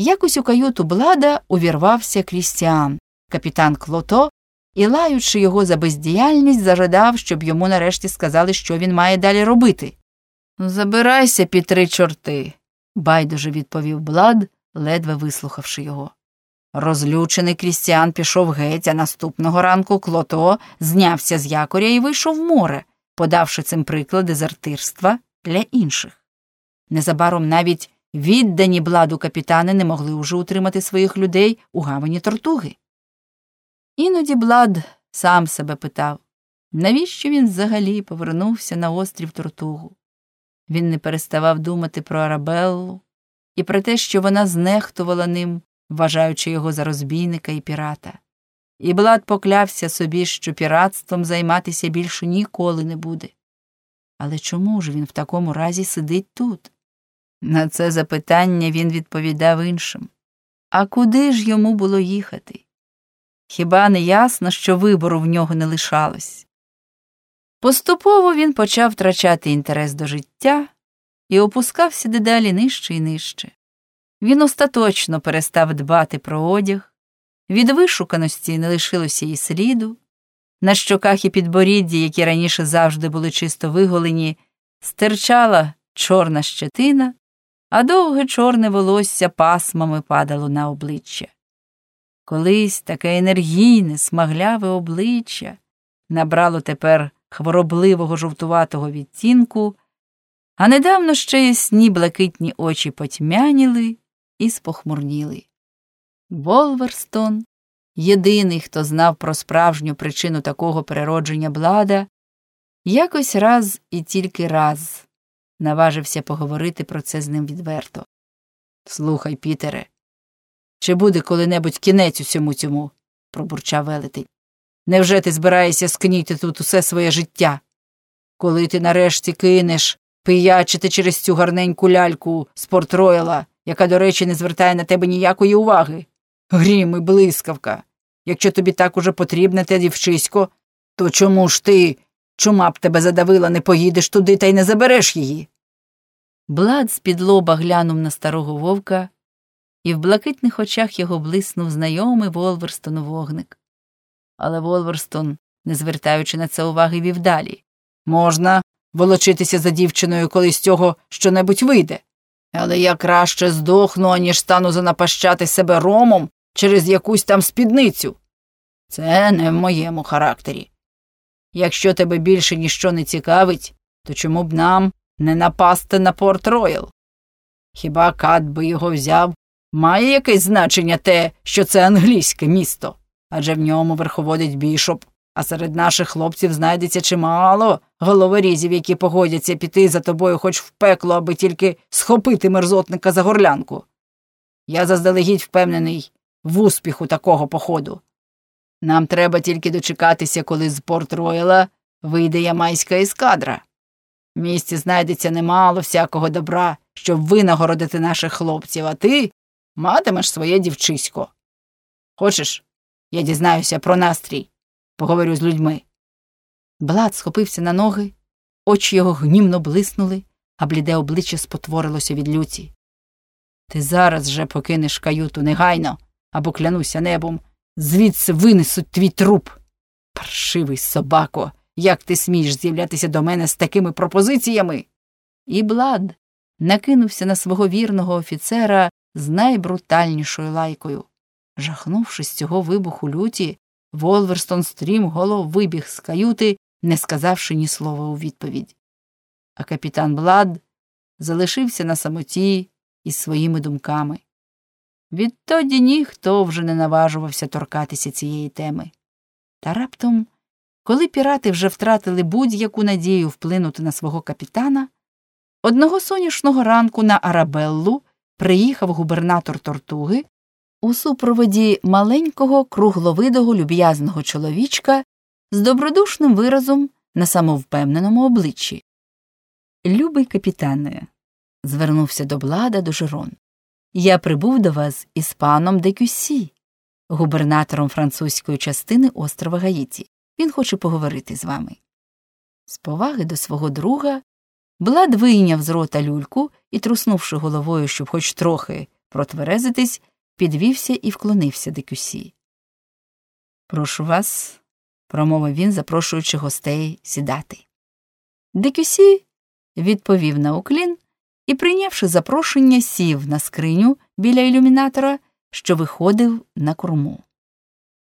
Якось у каюту блада увірвався Крістіан, капітан Клото, і, лаючи його за бездіяльність, зажадав, щоб йому нарешті сказали, що він має далі робити. Забирайся під три чорти, байдуже відповів Блад, ледве вислухавши його. Розлючений Крістіан пішов геть, а наступного ранку Клото знявся з якоря і вийшов в море, подавши цим приклад дезертирства для інших. Незабаром навіть віддані бладу капітани не могли уже утримати своїх людей у гавані тортуги. Іноді Блад сам себе питав, навіщо він взагалі повернувся на острів Тортугу. Він не переставав думати про Арабеллу і про те, що вона знехтувала ним, вважаючи його за розбійника і пірата. І Блад поклявся собі, що піратством займатися більше ніколи не буде. Але чому ж він в такому разі сидить тут? На це запитання він відповідав іншим. А куди ж йому було їхати? Хіба не ясно, що вибору в нього не лишалось? Поступово він почав втрачати інтерес до життя і опускався дедалі нижче і нижче. Він остаточно перестав дбати про одяг, від вишуканості не лишилося і сліду, на щоках і підборідді, які раніше завжди були чисто виголені, стирчала чорна щетина, а довге чорне волосся пасмами падало на обличчя. Колись таке енергійне, смагляве обличчя набрало тепер хворобливого жовтуватого відтінку, а недавно ще ясні блакитні очі потьмяніли і спохмурніли. Волверстон, єдиний, хто знав про справжню причину такого переродження блада, якось раз і тільки раз наважився поговорити про це з ним відверто. Слухай, Пітере, чи буде коли-небудь кінець усьому цьому? пробурчав велетень. Невже ти збираєшся скніти тут усе своє життя? Коли ти нарешті кинеш пиячити через цю гарненьку ляльку з Порт-Ройла, яка, до речі, не звертає на тебе ніякої уваги. Грім і блискавка. Якщо тобі так уже потрібне те дівчисько, то чому ж ти, чума б тебе задавила, не поїдеш туди та й не забереш її? Блад з-під лоба глянув на старого вовка, і в блакитних очах його блиснув знайомий Волверстону вогник. Але Волверстон, не звертаючи на це уваги, вів далі. Можна волочитися за дівчиною, коли з цього щонебудь вийде. Але я краще здохну, аніж стану занапащати себе ромом через якусь там спідницю. Це не в моєму характері. Якщо тебе більше ніщо не цікавить, то чому б нам не напасти на Порт Роял? Хіба Кат би його взяв? Має якесь значення те, що це англійське місто, адже в ньому верховодить бішоп, а серед наших хлопців знайдеться чимало головорізів, які погодяться піти за тобою хоч в пекло, аби тільки схопити мерзотника за горлянку. Я заздалегідь впевнений в успіху такого походу. Нам треба тільки дочекатися, коли з Порт Рояла вийде ямайська ескадра. В місті знайдеться немало всякого добра, щоб винагородити наших хлопців, а ти матимеш своє дівчисько. Хочеш, я дізнаюся про настрій, поговорю з людьми. Блад схопився на ноги, очі його гнівно блиснули, а бліде обличчя спотворилося від люті. Ти зараз же покинеш каюту негайно або клянуся небом, звідси винесуть твій труп. Паршивий собако, як ти смієш з'являтися до мене з такими пропозиціями? І Блад накинувся на свого вірного офіцера з найбрутальнішою лайкою. Жахнувшись цього вибуху люті, Волверстон стрім голов вибіг з каюти, не сказавши ні слова у відповідь. А капітан Блад залишився на самоті із своїми думками. Відтоді ніхто вже не наважувався торкатися цієї теми. Та раптом, коли пірати вже втратили будь-яку надію вплинути на свого капітана, одного сонячного ранку на Арабеллу приїхав губернатор Тортуги у супроводі маленького кругловидого люб'язного чоловічка з добродушним виразом на самовпевненому обличчі. Любий капітане, звернувся до блада до Жерон. Я прибув до вас із паном Декюсі, губернатором французької частини острова Гаїті. Він хоче поговорити з вами. З поваги до свого друга Блад вийняв з рота люльку і, труснувши головою, щоб хоч трохи протверезитись, підвівся і вклонився Декюсі. Прошу вас, промовив він, запрошуючи гостей сідати. Декюсі відповів на уклін і, прийнявши запрошення, сів на скриню біля ілюмінатора, що виходив на корму.